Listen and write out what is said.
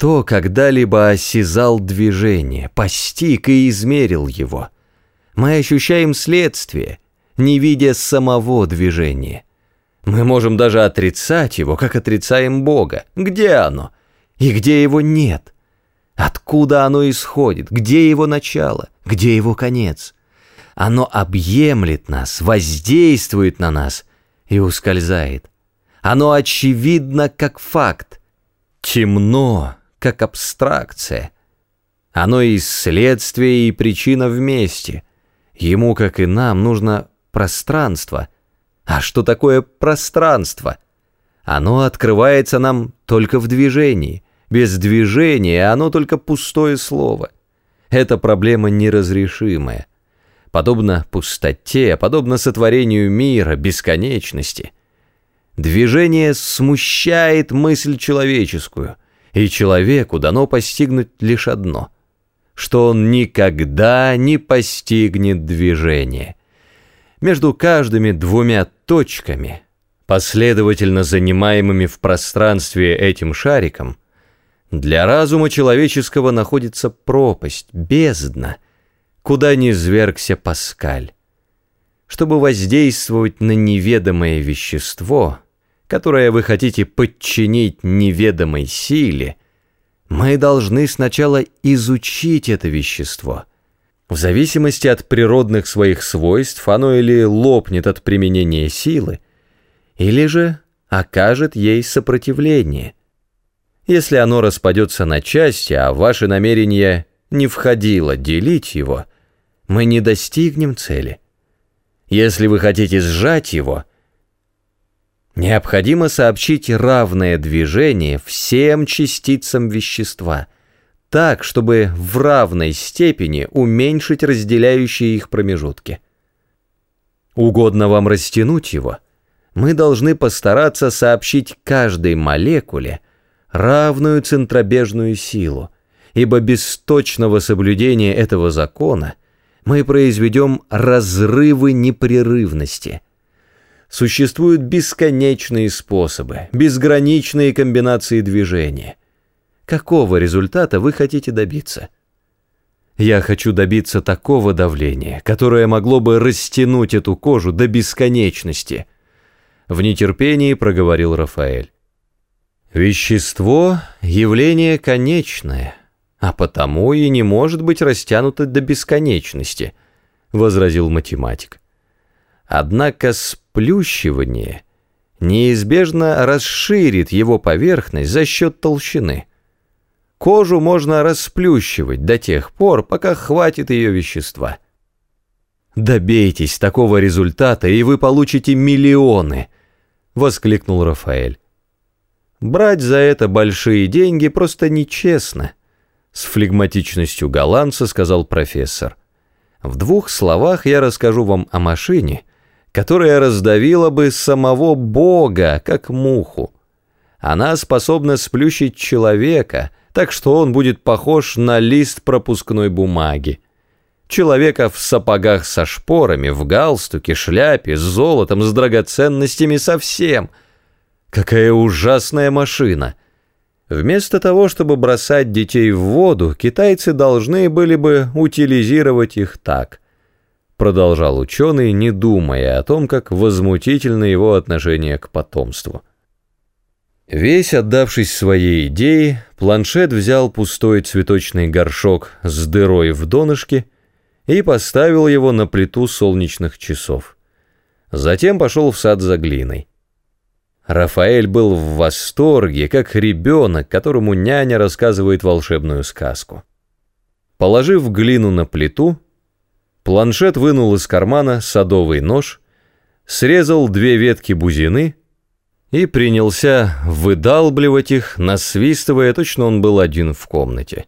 Кто когда-либо осязал движение, постиг и измерил его? Мы ощущаем следствие, не видя самого движения. Мы можем даже отрицать его, как отрицаем Бога. Где оно? И где его нет? Откуда оно исходит? Где его начало? Где его конец? Оно объемлет нас, воздействует на нас и ускользает. Оно очевидно как факт, темно как абстракция. Оно и следствие, и причина вместе. Ему, как и нам, нужно пространство. А что такое пространство? Оно открывается нам только в движении. Без движения оно только пустое слово. Это проблема неразрешимая подобно пустоте, подобно сотворению мира, бесконечности. Движение смущает мысль человеческую, и человеку дано постигнуть лишь одно, что он никогда не постигнет движение. Между каждыми двумя точками, последовательно занимаемыми в пространстве этим шариком, для разума человеческого находится пропасть, бездна — куда не звергся Паскаль. Чтобы воздействовать на неведомое вещество, которое вы хотите подчинить неведомой силе, мы должны сначала изучить это вещество. В зависимости от природных своих свойств оно или лопнет от применения силы, или же окажет ей сопротивление. Если оно распадется на части, а ваши намерения не входило делить его, мы не достигнем цели. Если вы хотите сжать его, необходимо сообщить равное движение всем частицам вещества, так, чтобы в равной степени уменьшить разделяющие их промежутки. Угодно вам растянуть его, мы должны постараться сообщить каждой молекуле равную центробежную силу, ибо без точного соблюдения этого закона мы произведем разрывы непрерывности. Существуют бесконечные способы, безграничные комбинации движения. Какого результата вы хотите добиться? Я хочу добиться такого давления, которое могло бы растянуть эту кожу до бесконечности. В нетерпении проговорил Рафаэль. Вещество — явление конечное — а потому и не может быть растянуто до бесконечности, возразил математик. Однако сплющивание неизбежно расширит его поверхность за счет толщины. Кожу можно расплющивать до тех пор, пока хватит ее вещества. «Добейтесь такого результата, и вы получите миллионы!» — воскликнул Рафаэль. «Брать за это большие деньги просто нечестно». С флегматичностью голландца сказал профессор. В двух словах я расскажу вам о машине, которая раздавила бы самого Бога, как муху. Она способна сплющить человека, так что он будет похож на лист пропускной бумаги. Человека в сапогах со шпорами, в галстуке, шляпе, с золотом, с драгоценностями совсем. Какая ужасная машина! Вместо того, чтобы бросать детей в воду, китайцы должны были бы утилизировать их так. Продолжал ученый, не думая о том, как возмутительно его отношение к потомству. Весь отдавшись своей идее, планшет взял пустой цветочный горшок с дырой в донышке и поставил его на плиту солнечных часов. Затем пошел в сад за глиной. Рафаэль был в восторге, как ребенок, которому няня рассказывает волшебную сказку. Положив глину на плиту, планшет вынул из кармана садовый нож, срезал две ветки бузины и принялся выдалбливать их, насвистывая, точно он был один в комнате.